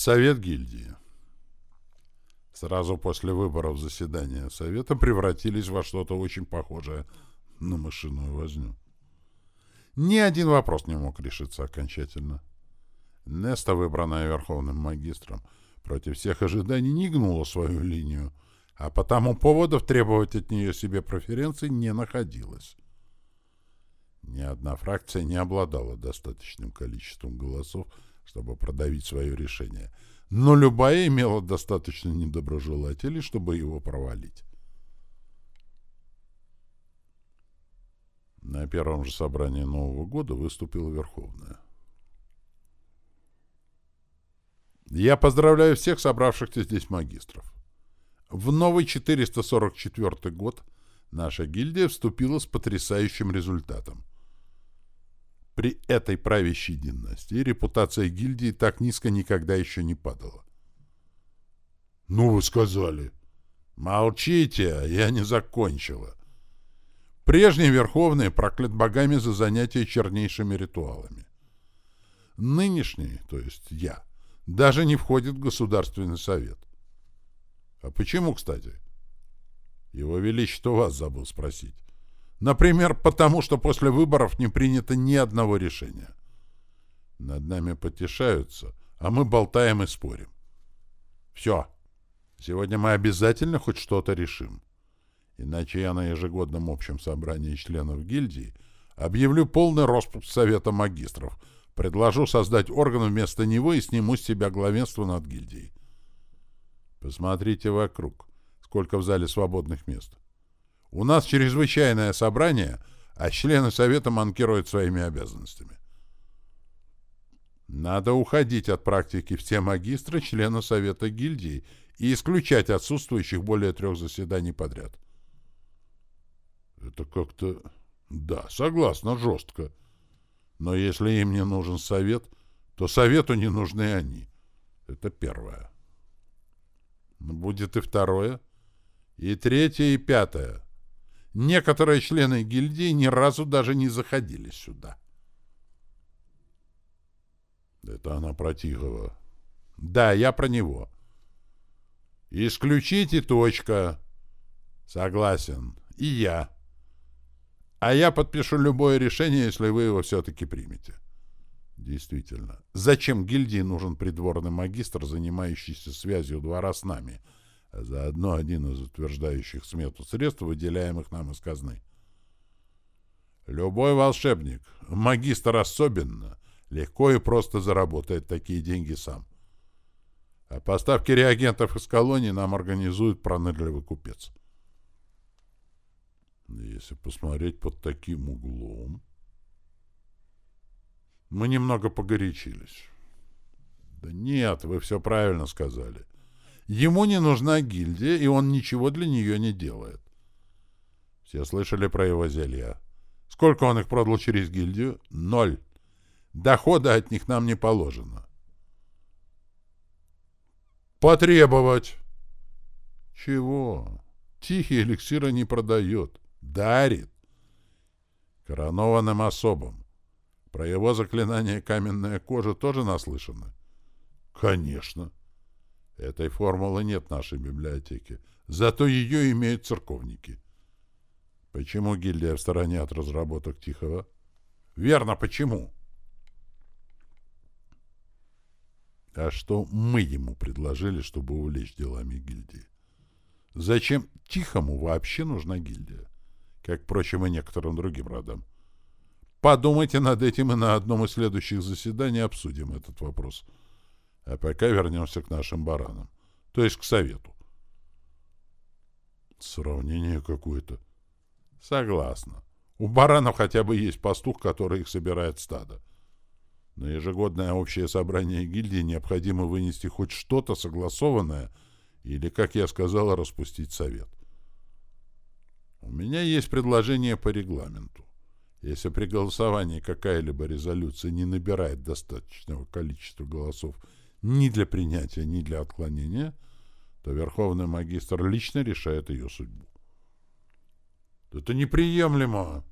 Совет гильдии. Сразу после выборов заседания Совета превратились во что-то очень похожее на мышиную возню. Ни один вопрос не мог решиться окончательно. Неста, выбранная Верховным Магистром, против всех ожиданий не гнула свою линию, а потому поводов требовать от нее себе преференций не находилось. Ни одна фракция не обладала достаточным количеством голосов, чтобы продавить свое решение, но любая имела достаточно недоброжелателей, чтобы его провалить. На первом же собрании Нового года выступила Верховная. Я поздравляю всех собравшихся здесь магистров. В новый 444 год наша гильдия вступила с потрясающим результатом. При этой правящей династии репутация гильдии так низко никогда еще не падала. «Ну вы сказали!» «Молчите, я не закончила!» Прежний Верховный проклят богами за занятие чернейшими ритуалами. Нынешний, то есть я, даже не входит в Государственный совет. А почему, кстати? Его Величество вас забыл спросить. Например, потому что после выборов не принято ни одного решения. Над нами потешаются, а мы болтаем и спорим. Все. Сегодня мы обязательно хоть что-то решим. Иначе я на ежегодном общем собрании членов гильдии объявлю полный распуск Совета магистров, предложу создать орган вместо него и сниму с себя главенство над гильдией. Посмотрите вокруг, сколько в зале свободных мест. У нас чрезвычайное собрание, а члены совета манкируют своими обязанностями. Надо уходить от практики все магистры члена совета гильдии и исключать отсутствующих более трех заседаний подряд. Это как-то... Да, согласно, жестко. Но если им не нужен совет, то совету не нужны они. Это первое. Будет и второе, и третье, и пятое. Некоторые члены гильдии ни разу даже не заходили сюда. Это она про Тихого. Да, я про него. Исключите точка. Согласен. И я. А я подпишу любое решение, если вы его все-таки примете. Действительно. Зачем гильдии нужен придворный магистр, занимающийся связью двора с нами — а заодно один из утверждающих смету средств, выделяемых нам из казны. Любой волшебник, магистр особенно, легко и просто заработает такие деньги сам. А поставки реагентов из колонии нам организует пронырливый купец. Если посмотреть под таким углом... Мы немного погорячились. Да нет, вы все правильно сказали. Ему не нужна гильдия, и он ничего для нее не делает. Все слышали про его зелья. Сколько он их продал через гильдию? Ноль. Дохода от них нам не положено. Потребовать. Чего? Тихий эликсира не продает. Дарит. Коронованным особам. Про его заклинание каменная кожа тоже наслышаны? Конечно. Этой формулы нет в нашей библиотеке. Зато ее имеют церковники. Почему гильдия в стороне от разработок Тихого? Верно, почему? А что мы ему предложили, чтобы увлечь делами гильдии? Зачем Тихому вообще нужна гильдия? Как, впрочем, и некоторым другим родам. Подумайте над этим и на одном из следующих заседаний обсудим этот вопрос. — а пока вернемся к нашим баранам. То есть к совету. Сравнение какое-то. Согласна. У баранов хотя бы есть пастух, который их собирает стадо. На ежегодное общее собрание гильдии необходимо вынести хоть что-то согласованное или, как я сказала, распустить совет. У меня есть предложение по регламенту. Если при голосовании какая-либо резолюция не набирает достаточного количества голосов ни для принятия, ни для отклонения, то верховный магистр лично решает ее судьбу. Это неприемлемо.